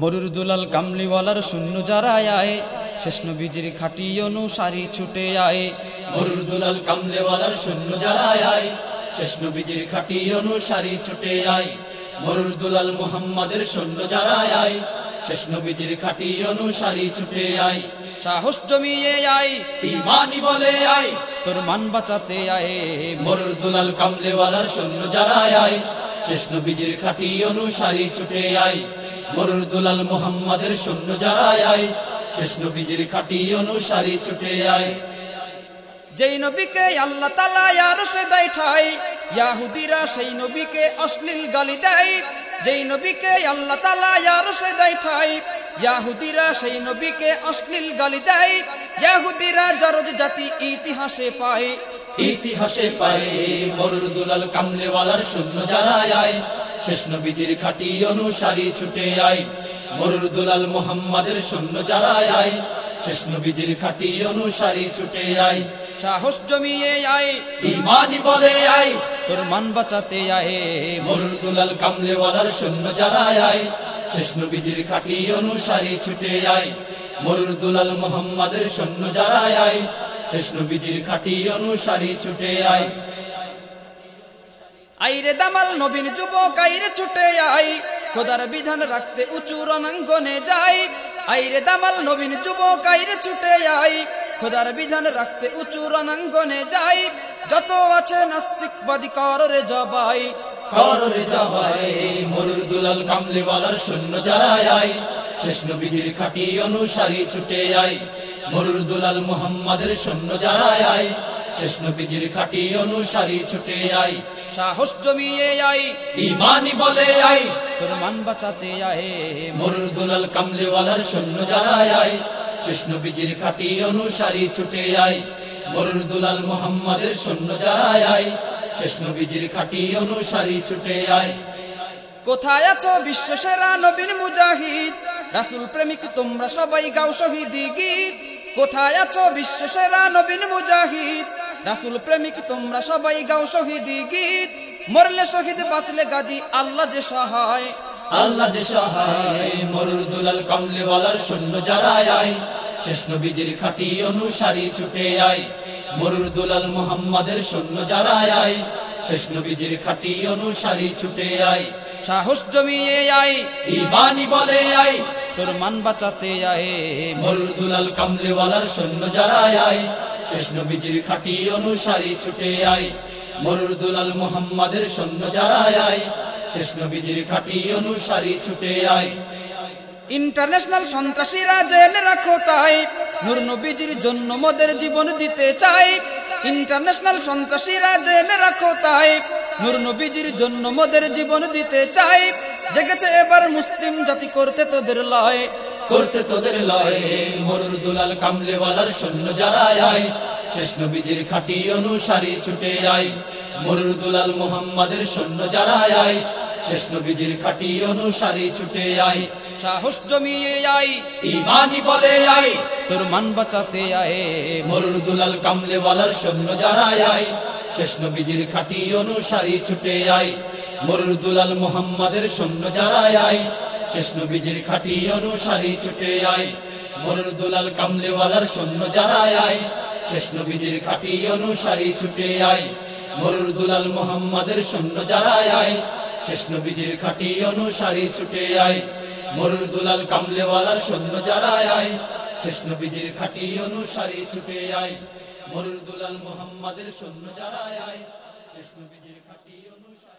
মরুর দুলাল কামলিওয়ালার শূন্য যারা আয়, শেষ নবীজির খাটি অনুসারী ছুটে আয়। মরুর দুলাল কামলেওয়ালার শূন্য যারা আয়, শেষ নবীজির খাটি অনুসারী ছুটে আয়। মরুর দুলাল মুহাম্মাদের শূন্য যারা আয়, শেষ নবীজির খাটি অনুসারী ছুটে আয়। সাহস আয় বলে আয়, তোর মান বাঁচাতে আয়। মরুর দুলাল কামলেওয়ালার সৈন্য যারা আয়, শেষ নবীজির খাটি অনুসারী ছুটে আয়। মরুর দুলাল মুহাম্মাদের সৈন্য যারা আয় শেষ নবীজির খাটি অনুসারী ছুটে আয়। যেই নবীকে আল্লাহ তালা আর সে দেয় ঠাই ইয়াহুদিরা সেই নবীকে অশ্লীল গালি দেয়। যেই নবীকে আল্লাহ তালা আর সে দেয় ঠাই ইয়াহুদিরা সেই নবীকে অশ্লীল গালি দেয়। ইয়াহুদিরা জরদ জাতি ইতিহাসে পায়। ইতিহাসে পায়ে মরুর দুলাল কামলেওয়ালার শূন্য যারা আয় শেষ নবীজির খাটি অনুসারী ছুটে আয়। মরুর দুলাল মোহাম্মদের শূন্য যারা আই শেষ নবীজির খাটি অনুসারী ছুটে আয়। সাহস জমিয়ে আয় ইমানি বলে আয়। তোর মান বাঁচাতে আয়। মরুর দুলাল কামলেওয়ালার শূন্য যারা আয় শেষ নবীজির খাটি অনুসারী ছুটে আয়। মরুর দুলাল মোহাম্মদের সৈন্য যারা আয় শেষ নবীজির খাটি অনুসারী ছুটে আয়। আইরে দামাল নবীন যুবক, আইরে ছুটে আই। খোদার বিধান রাখতে উঁচু রণাঙ্গনে যাই। আইরে দামাল নবীন যুবক, আইরে ছুটে আই। খোদার বিধান রাখতে উঁচু রণাঙ্গনে যাই। যত আছে নাস্তিকবাদী কররে জবাই কররে যাবাই মরুর দুলাল কামলেওয়ালার শূন্য যারা আই। শেষ নবীজির খাটি অনুসারী ছুটে আয় মরুর দুলাল মুহাম্মাদের শূন্য যারা আই। শেষ নবীজির খাটি অনুসারী ছুটে আয় সাহস জমিয়ে আই। ইমানি বলে আয় তোর মান বাঁচাতে আয়ে মরুর দুলাল কামলেওয়ালার সৈন্য যারা আয় শেষ নবীজির খাটি অনুসারী ছুটে আয় মরুর দুলাল মুহাম্মাদের সৈন্য যারা আয় শেষ নবীজির খাটি অনুসারী ছুটে আয় কোথায় আছো বিশ্ব সেরা নবীন মুজাহিদ? রাসুল প্রেমিক তোমরা সবাই গাও শহীদি গীত। কোথায় আছো বিশ্ব সেরা নবীন মুজাহিদ? রাসুল প্রেমিক তোমরা সবাই গাও শহীদি গীত। মরলে শহীদ বাঁচলে গাজী আল্লাহ যে সহায়। আল্লাহ যে সহায় মরুর দুলাল কমলেওয়ালার সৈন্য যারা আয়। শেষ নবীজির খাটি অনুসারী ছুটে আয়। মরুর দুলাল মুহাম্মাদের শূন্য যারা আয়। শেষ নবীজির খাটি অনুসারী ছুটে আয়। সাহস জমিয়ে আয়। ইমানি বলে আয়। তোর মান বাঁচাতে আয়ে। মরুর দুলাল কামলেওয়ালার সৈন্য যারা আয়। শেষ নবীজির খাটি অনুসারী ছুটে আয়। মরুর দুলাল মুহাম্মাদের সৈন্য যারা আয়, শেষ নবীজির খাটি অনুসারী ছুটে আয়। ইন্টারন্যাশনাল সন্ত্রাসীরা জেনে রাখো তাই, নূর নবীজির জন্য মোদের জীবন দিতে চাই। ইন্টারন্যাশনাল সন্ত্রাসীরা জেনে রাখো তাই, নূর নবীজির জন্য মোদের জীবন দিতে চাই। জেগেছে এবার মুসলিম জাতি করতে তোদের লয়। করতে তোদের লয়। মরুর দুলাল কামলেওয়ালার সৈন্য যারা আয় নবীজির খাটি অনুসারী ছুটে আয়। মরুর দুলাল মুহাম্মাদের সৈন্য যারা আয় নবীজির খাটি অনুসারী ছুটে আয়। সাহস জমিয়ে আই ইমানি বলে আয় তোর মান বাঁচাতে আয়ে। মরুর দুলাল কামলেওয়ালার সৈন্য যারা আয় নবীজির খাটি অনুসারী ছুটে আয়। মরুর দুলাল মুহাম্মাদের সৈন্য যারা আয় শেষ নবীজির খাটি অনুসারী ছুটে আয়। মরুর দুলাল কামলেওয়ালার সৈন্য যারা আয়। শেষ নবীজির খাটি অনুসারী ছুটে আয়। মরুর দুলাল মুহাম্মাদের সৈন্য যারা আয়। শেষ নবীজির খাটি অনুসারী ছুটে আয়। মরুর দুলাল কামলেওয়ালার সৈন্য যারা আয়। শেষ নবীজির খাটি অনুসারী ছুটে আয়। মরুর দুলাল মুহাম্মাদের সৈন্য যারা আয়। শেষ নবীজির খাটি অনুসারী